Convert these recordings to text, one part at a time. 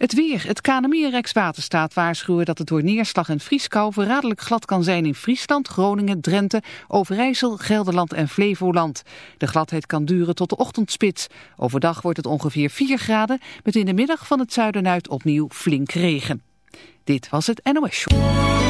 Het weer. Het KNMI en Rijkswaterstaat waarschuwen dat het door neerslag en vrieskou verraderlijk glad kan zijn in Friesland, Groningen, Drenthe, Overijssel, Gelderland en Flevoland. De gladheid kan duren tot de ochtendspits. Overdag wordt het ongeveer 4 graden, met in de middag van het zuiden uit opnieuw flink regen. Dit was het NOS Show.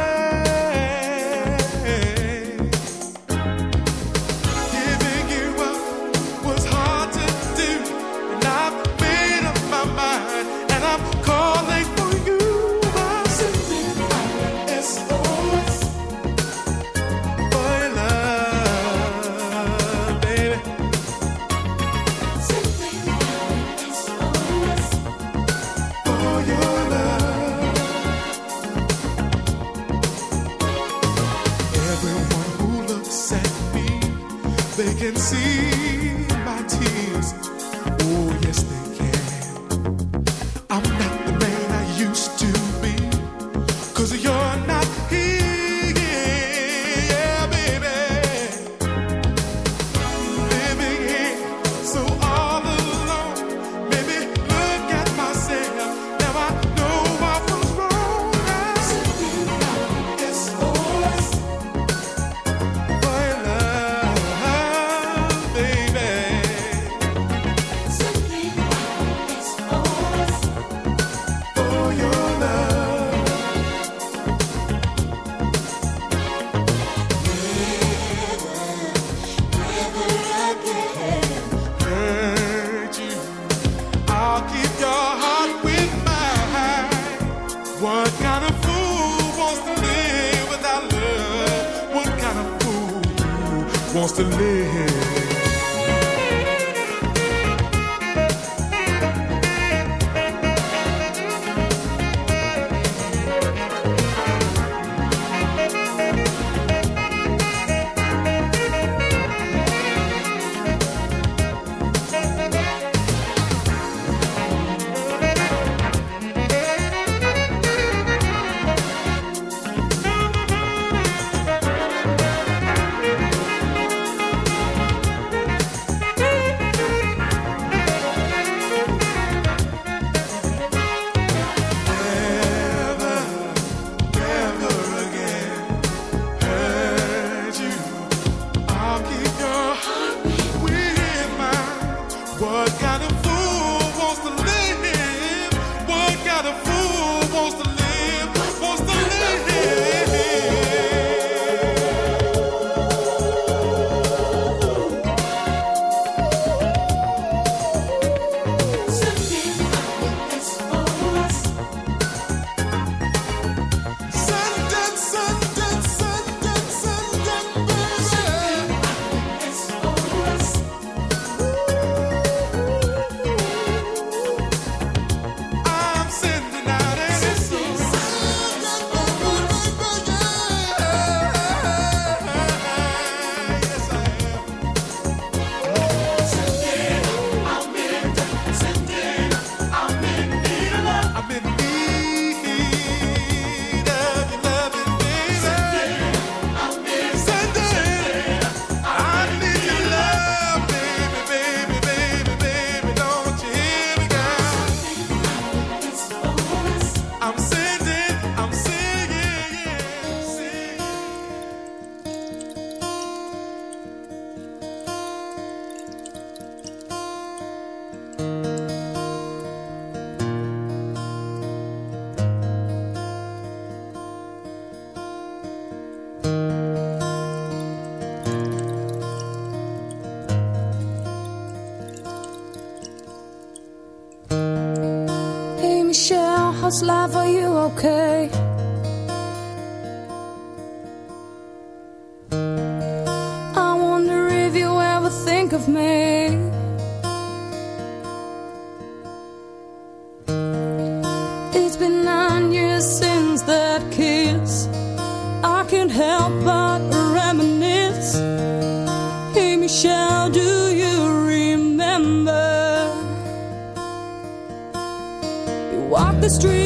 The street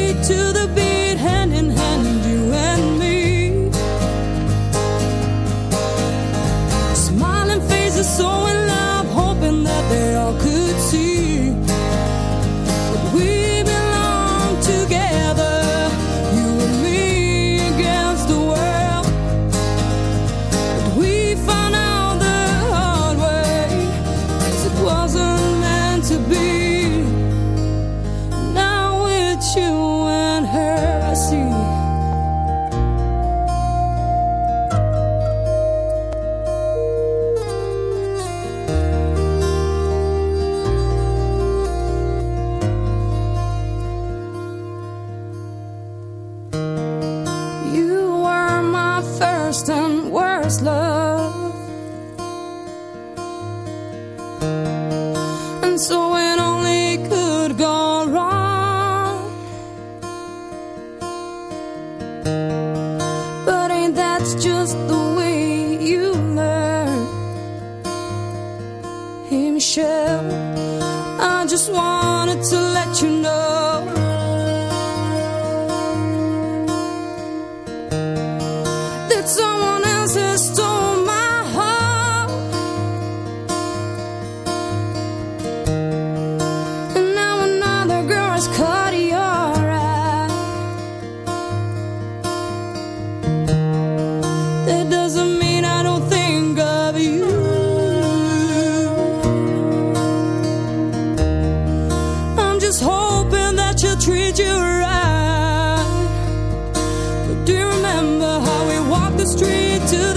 the street to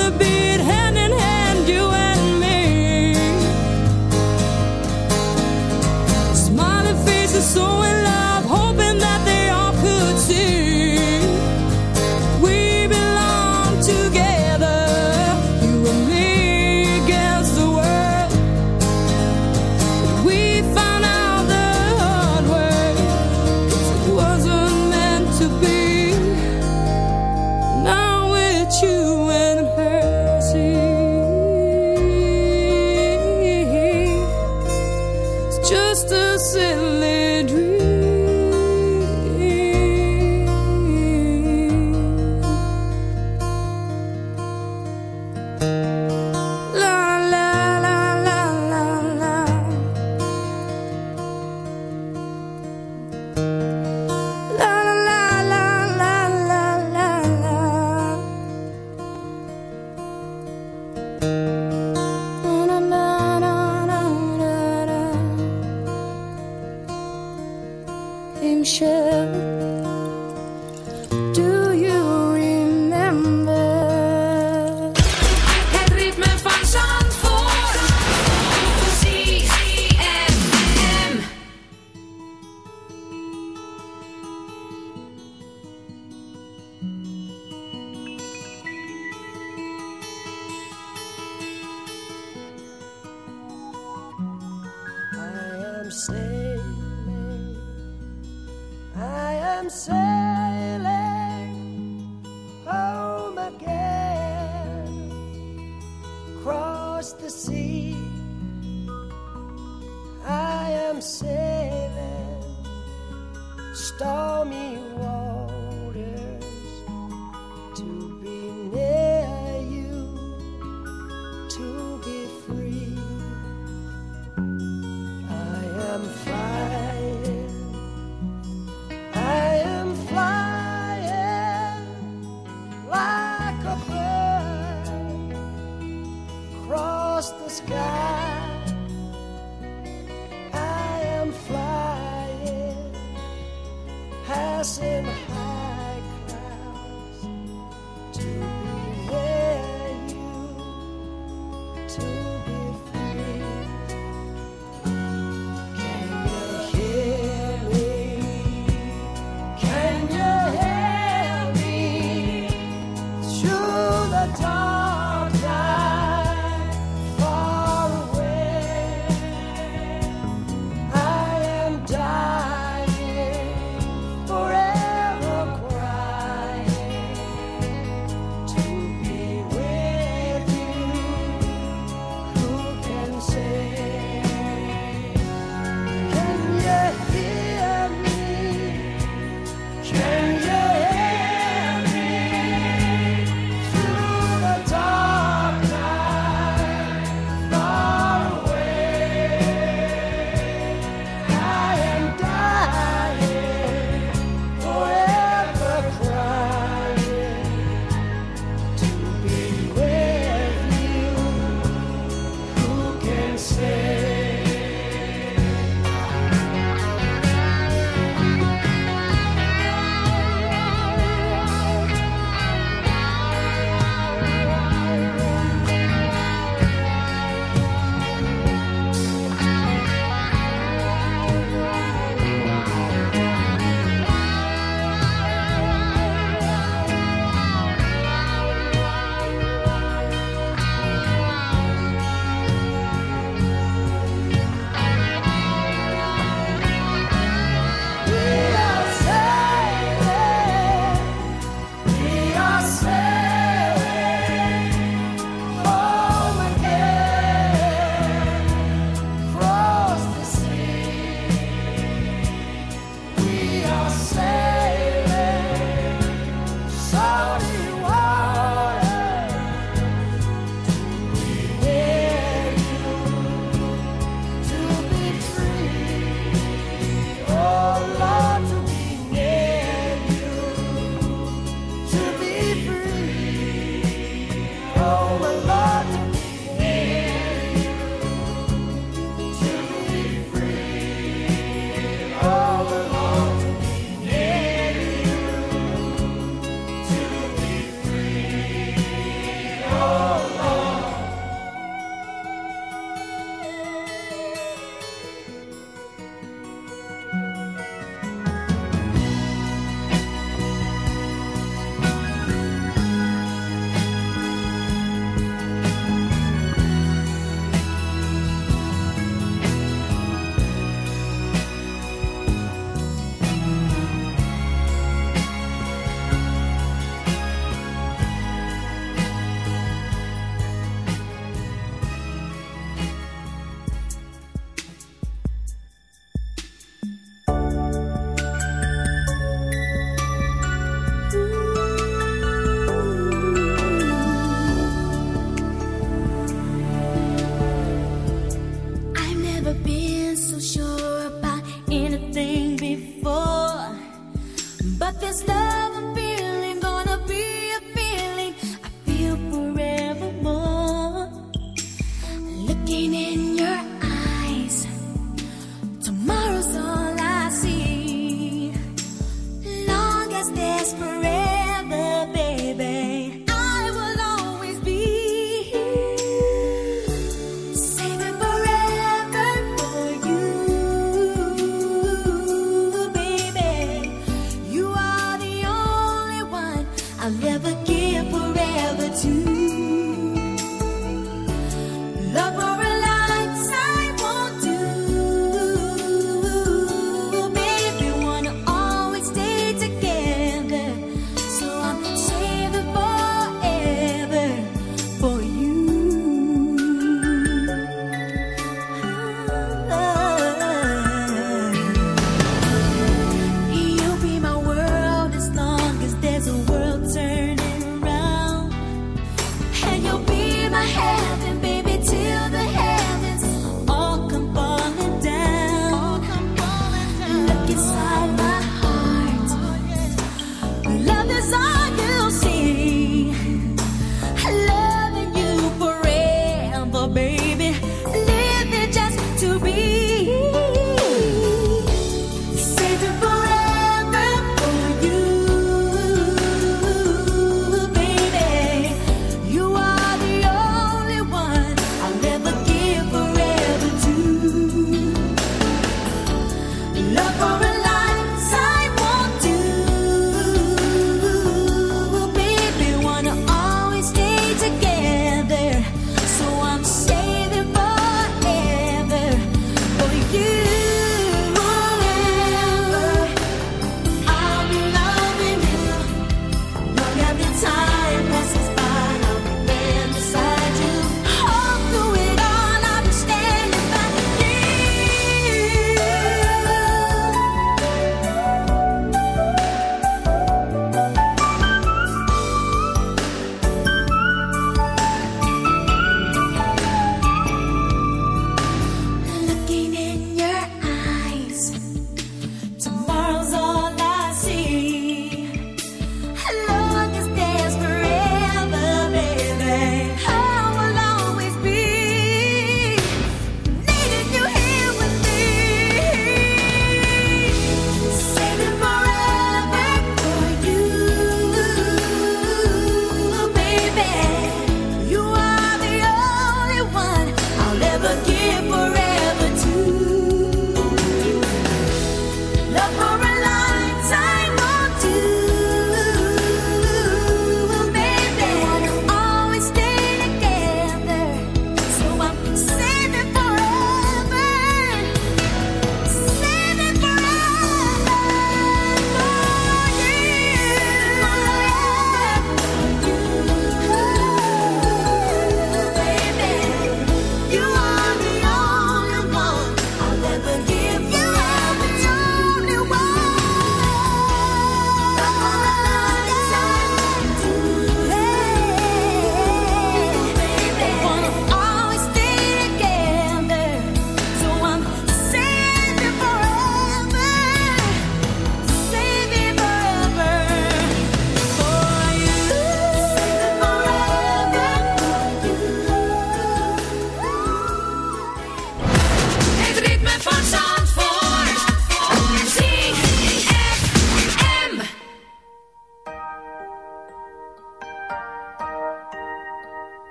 I'm sailing stormy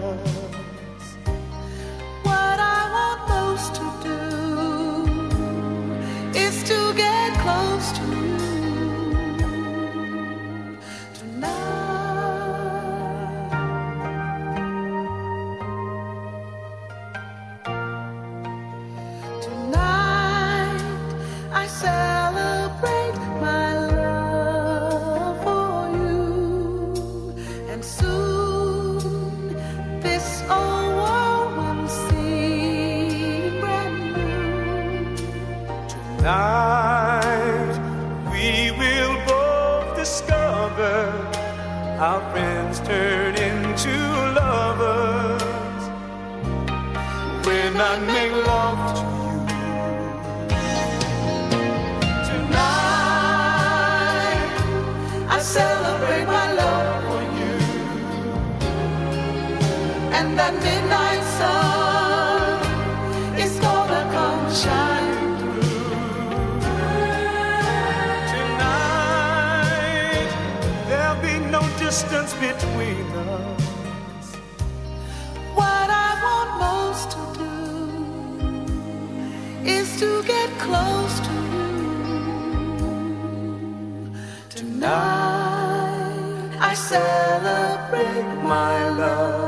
love. I celebrate my love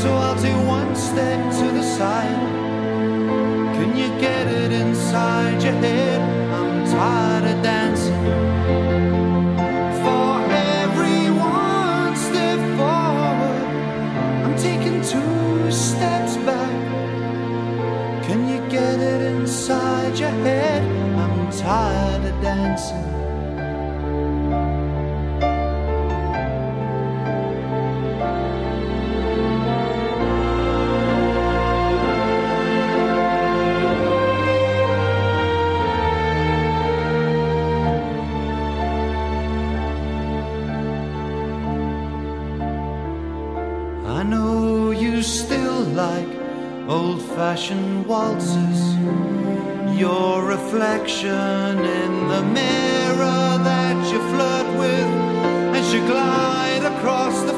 so I'll take one step to the side. Can you get it inside your head? I'm tired of dancing. For every one step forward, I'm taking two steps back. Can you get it inside your head? I'm tired of dancing. waltzes. Your reflection in the mirror that you flirt with as you glide across the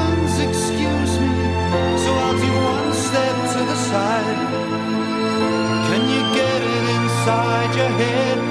excuse me, so I'll take one step to the side. Can you get it inside your head?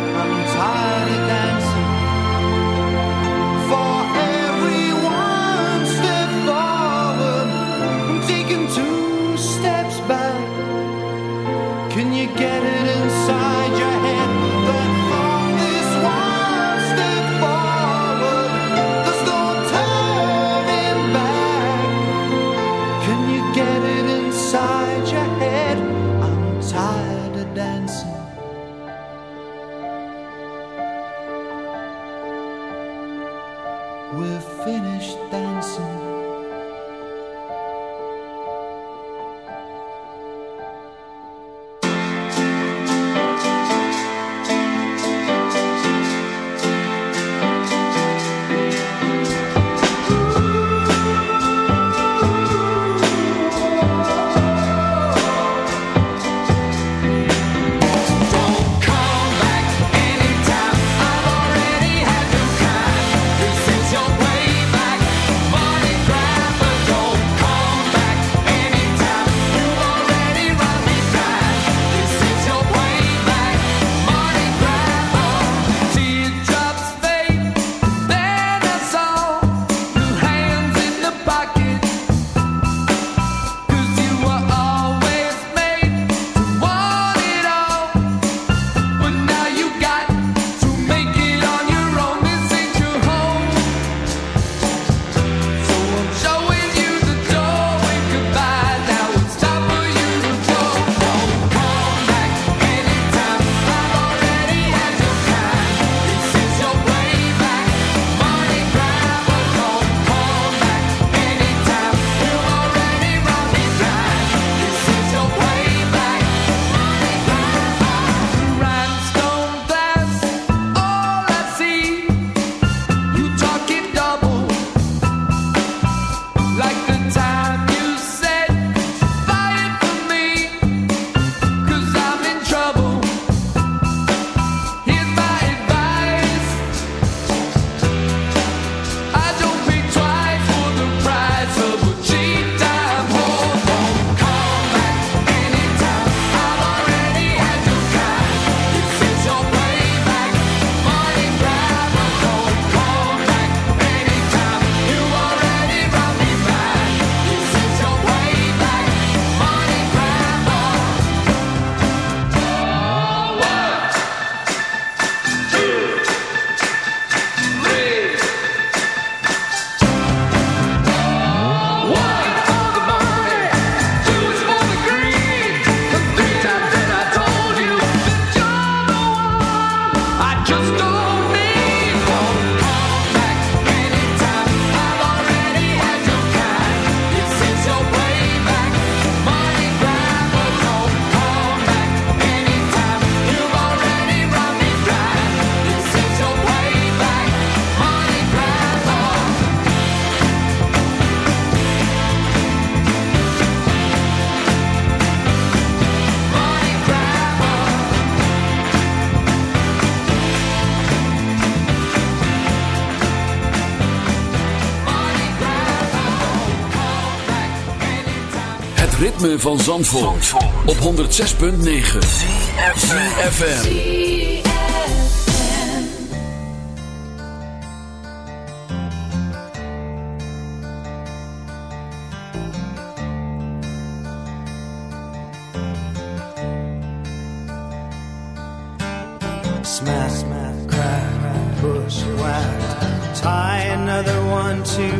ritme van Zandvoort, Zandvoort. op 106.9 CFFM Smash, smash, crack, push, whack. Tie another one to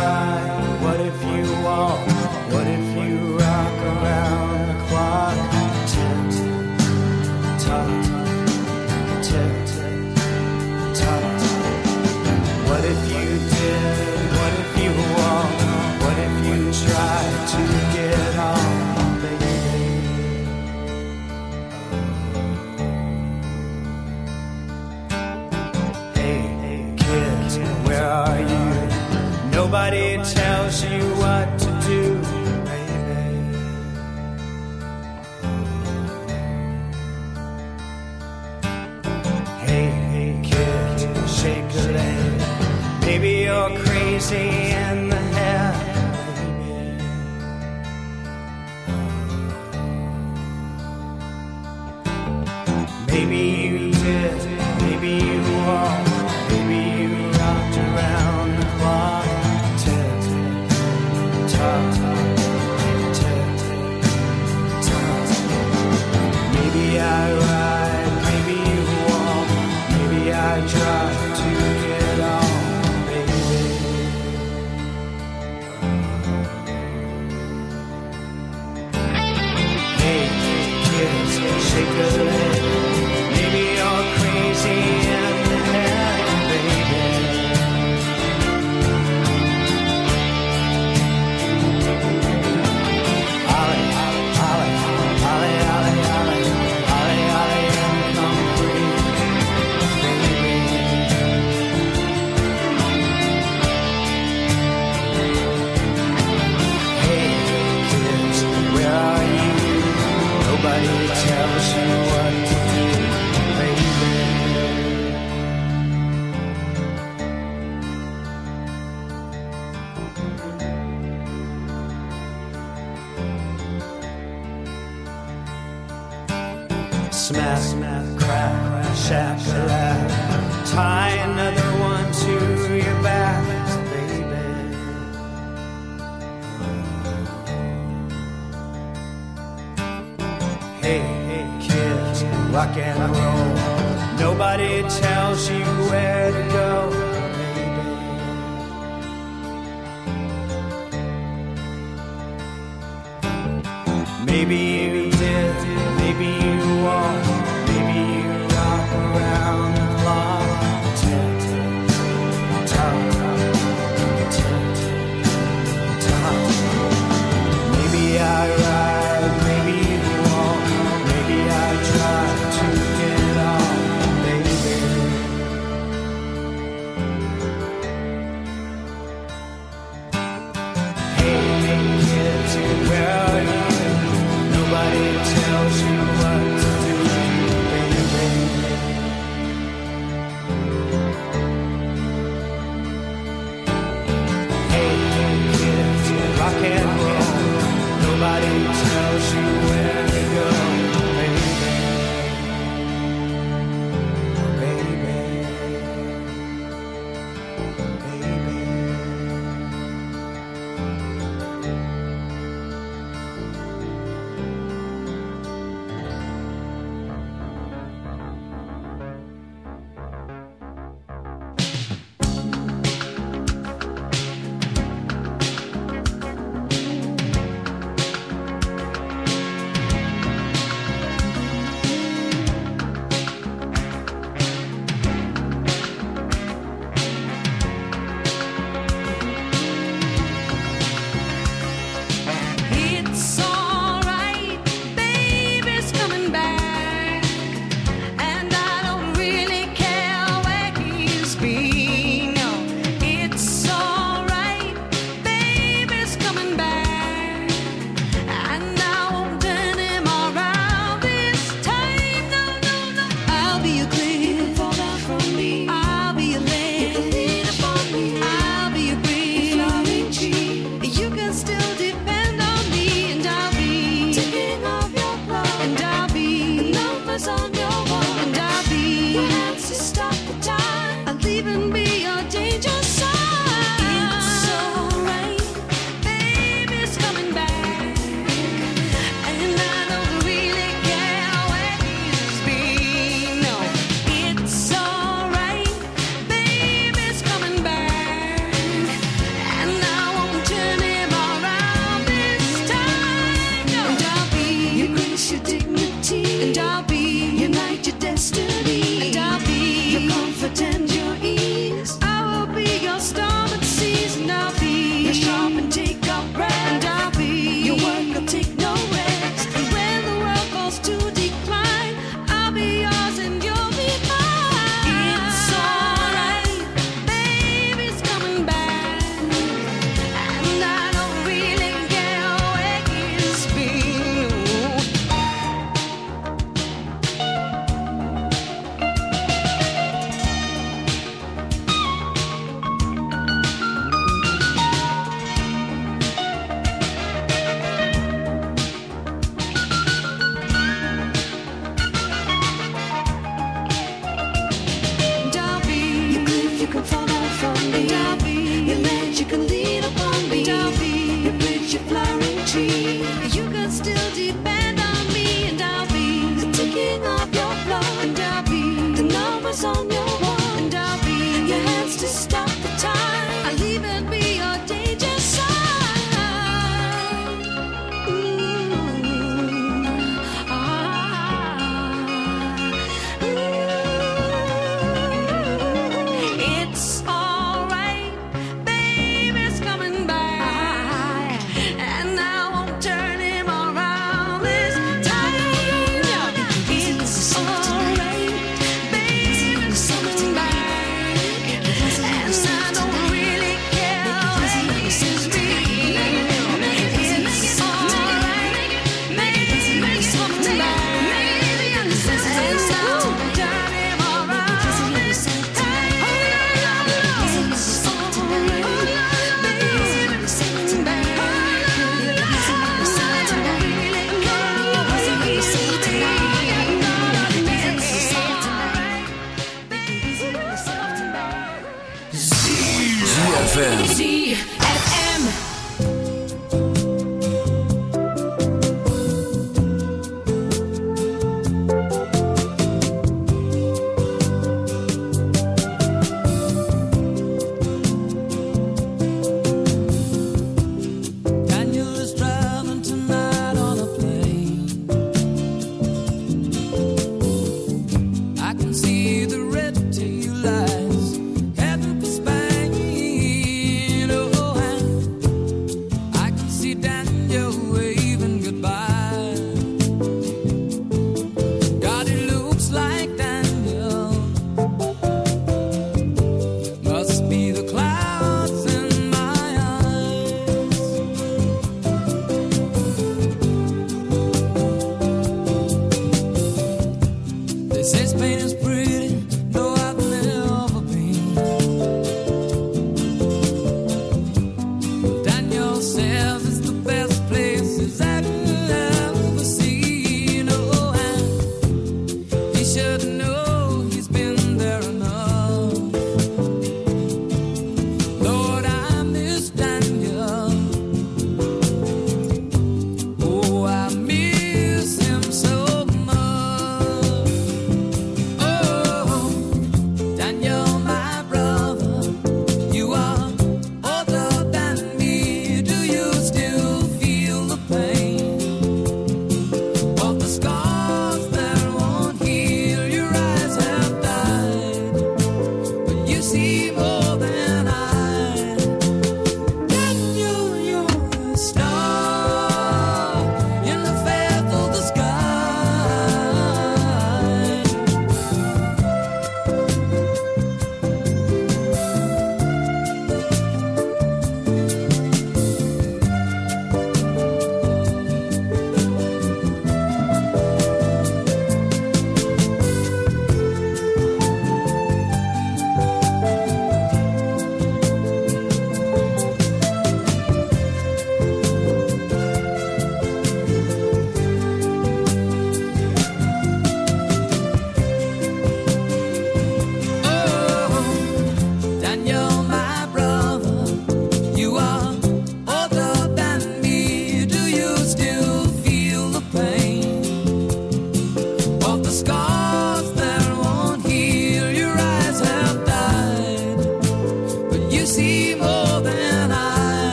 days.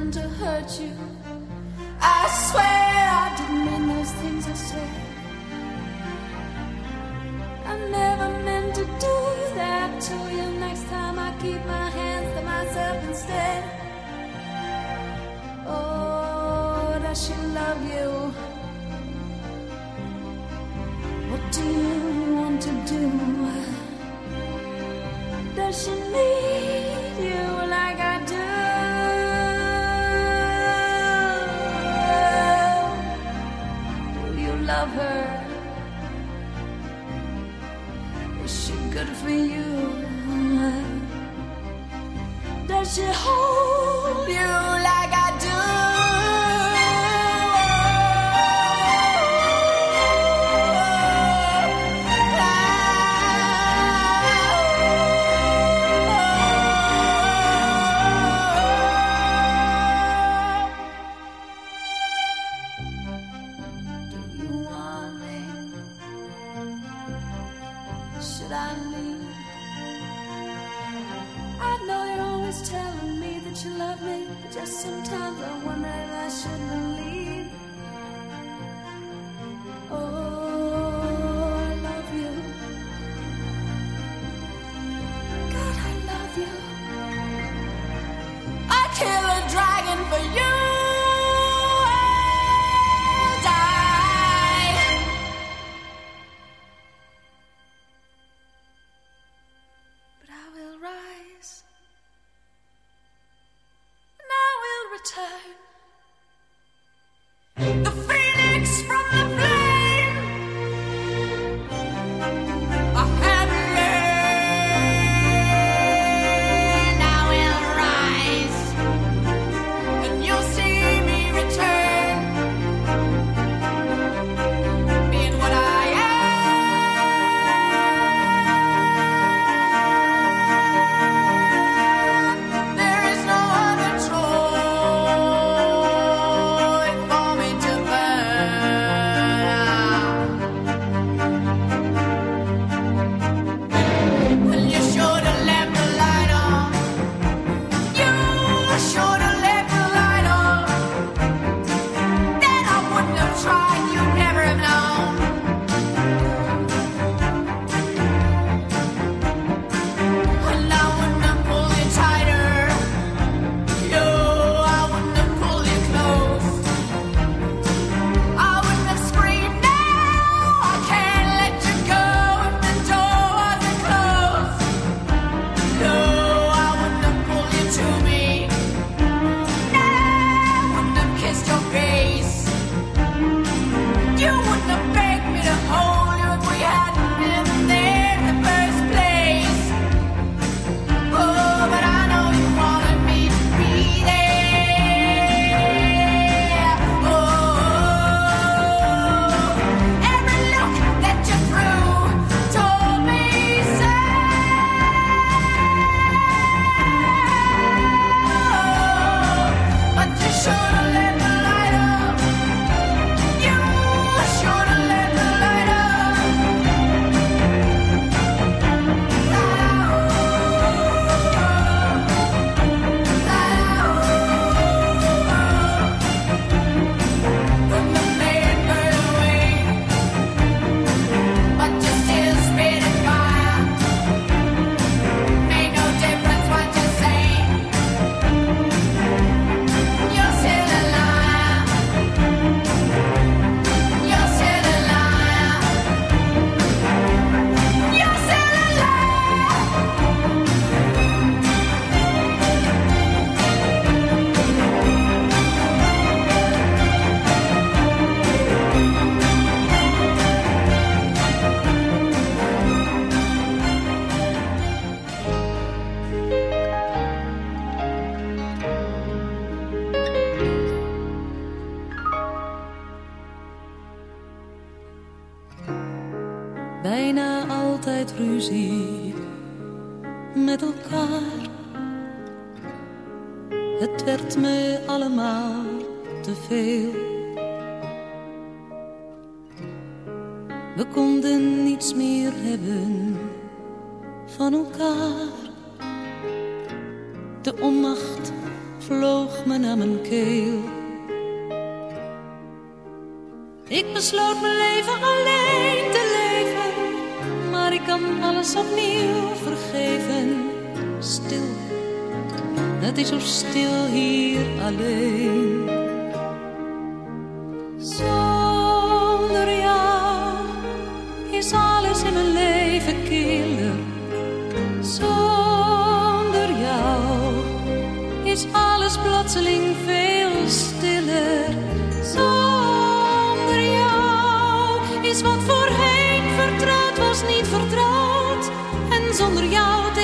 meant to hurt you. I swear I didn't mean those things I said. I never meant to do that to you. Next time I keep my hands to myself instead. Oh, does she love you? What do you want to do? Does she need?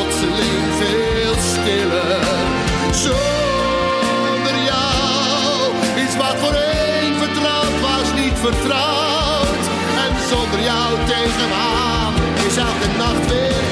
plotseling veel stiller. Zonder jou is wat voor een vertrouwd was niet vertrouwd. En zonder jou tegenaan is elke nacht weer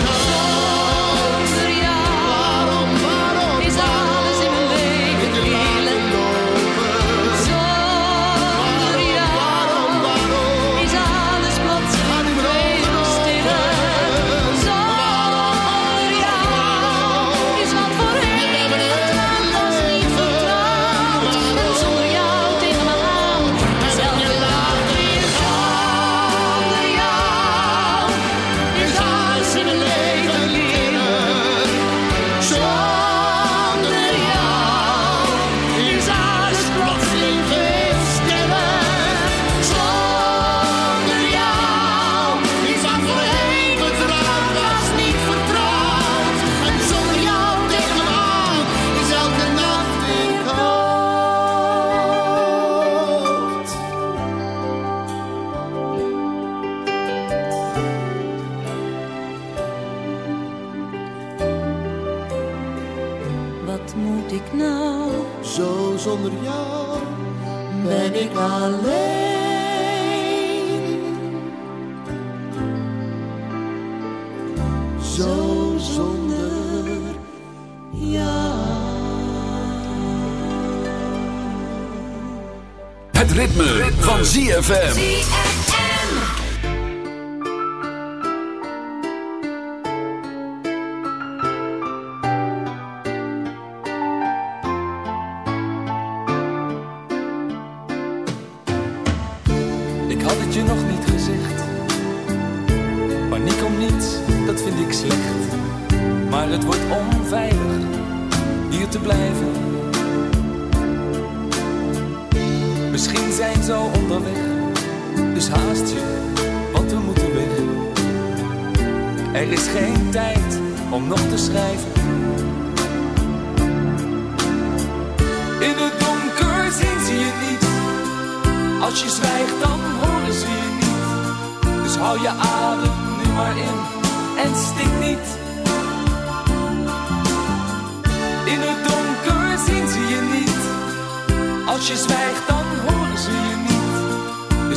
ZFM.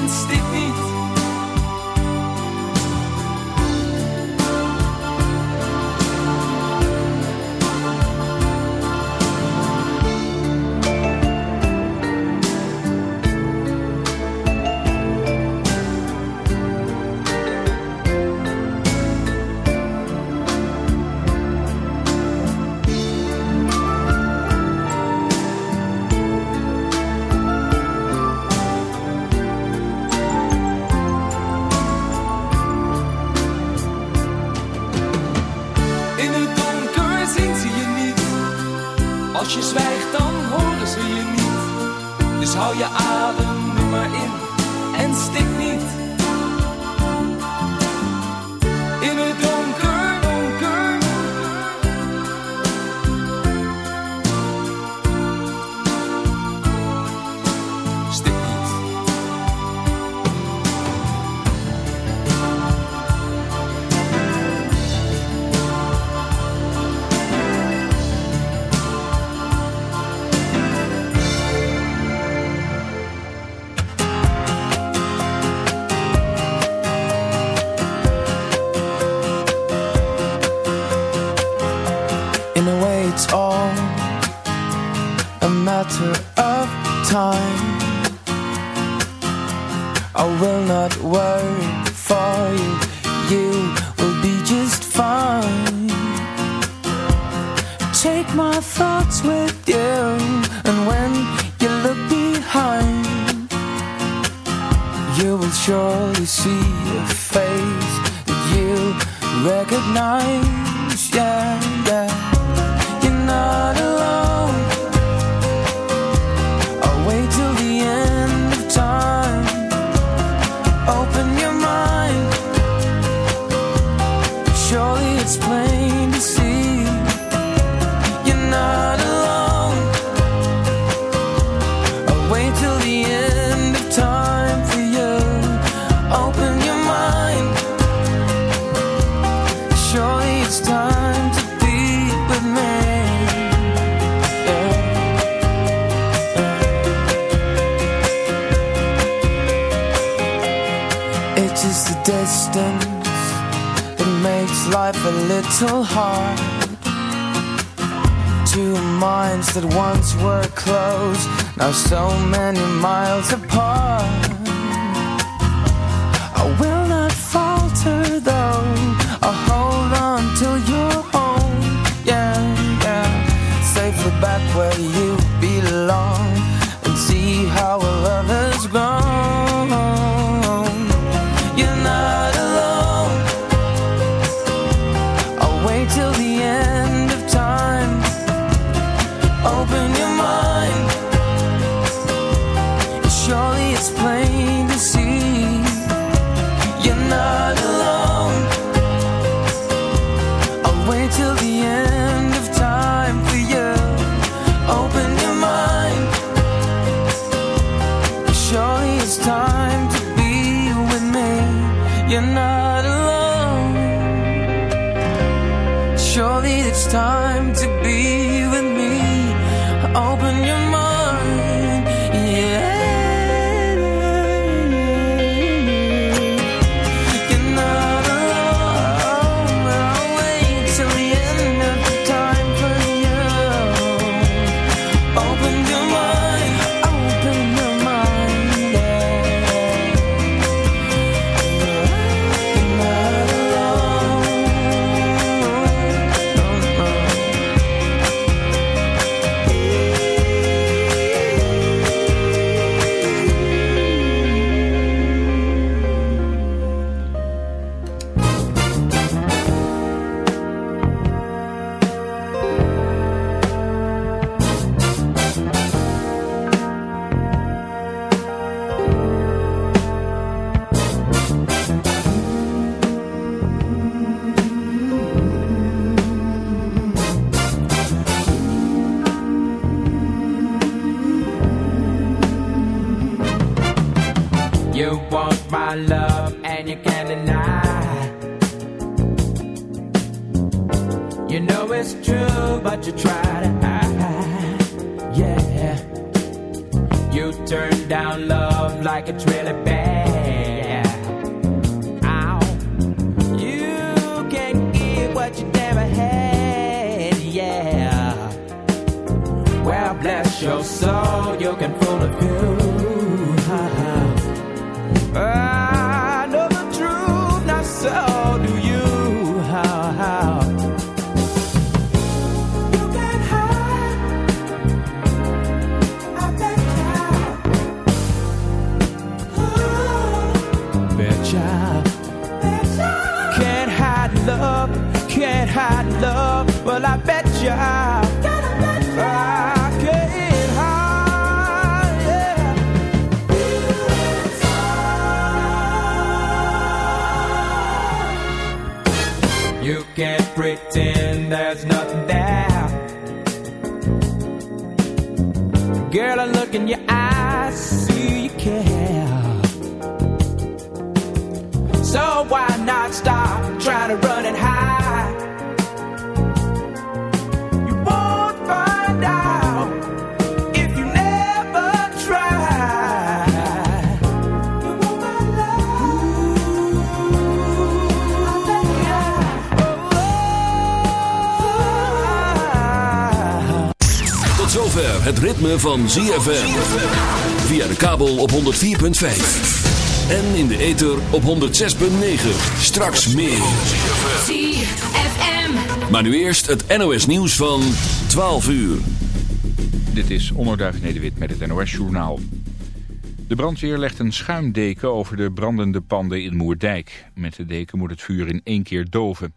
en stik niet many miles apart. I will not falter though. I'll hold on till you're home. Yeah, yeah. Safely back where you down love like it's really bad. Ow. You can't get what you never had. Yeah. Well, bless your soul, you can I. Can't hide, yeah. You can't pretend there's nothing there. Girl, I look in your eyes, see you care. So why not stop trying to run and hide? Het ritme van ZFM. Via de kabel op 104.5. En in de ether op 106.9. Straks meer. ZFM. Maar nu eerst het NOS nieuws van 12 uur. Dit is Onderduif Nederwit met het NOS Journaal. De brandweer legt een schuimdeken over de brandende panden in Moerdijk. Met de deken moet het vuur in één keer doven.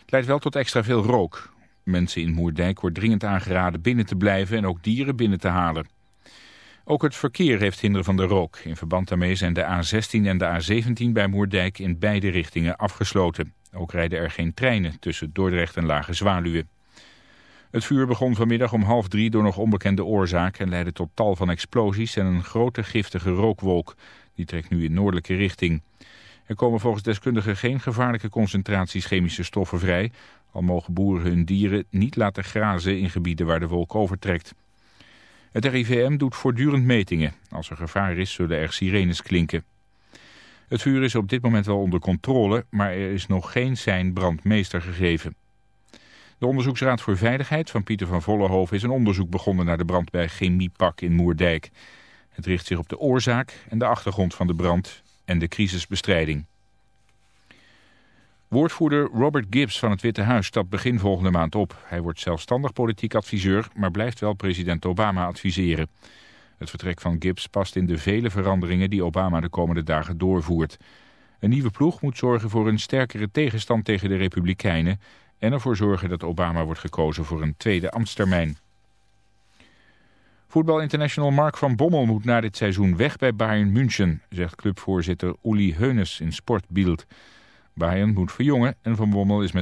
Het leidt wel tot extra veel rook. Mensen in Moerdijk wordt dringend aangeraden binnen te blijven en ook dieren binnen te halen. Ook het verkeer heeft hinder van de rook. In verband daarmee zijn de A16 en de A17 bij Moerdijk in beide richtingen afgesloten. Ook rijden er geen treinen tussen Dordrecht en Lage Zwaluwe. Het vuur begon vanmiddag om half drie door nog onbekende oorzaak en leidde tot tal van explosies en een grote giftige rookwolk. Die trekt nu in noordelijke richting. Er komen volgens deskundigen geen gevaarlijke concentraties chemische stoffen vrij, al mogen boeren hun dieren niet laten grazen in gebieden waar de wolk overtrekt. Het RIVM doet voortdurend metingen. Als er gevaar is, zullen er sirenes klinken. Het vuur is op dit moment wel onder controle, maar er is nog geen zijn brandmeester gegeven. De Onderzoeksraad voor Veiligheid van Pieter van Vollenhoven is een onderzoek begonnen naar de brand bij Chemiepak in Moerdijk. Het richt zich op de oorzaak en de achtergrond van de brand en de crisisbestrijding. Woordvoerder Robert Gibbs van het Witte Huis stapt begin volgende maand op. Hij wordt zelfstandig politiek adviseur, maar blijft wel president Obama adviseren. Het vertrek van Gibbs past in de vele veranderingen die Obama de komende dagen doorvoert. Een nieuwe ploeg moet zorgen voor een sterkere tegenstand tegen de Republikeinen... en ervoor zorgen dat Obama wordt gekozen voor een tweede ambtstermijn. Voetbalinternational Mark van Bommel moet na dit seizoen weg bij Bayern München... zegt clubvoorzitter Uli Heunes in Sportbild. Bayern moet verjongen en Van Bommel is met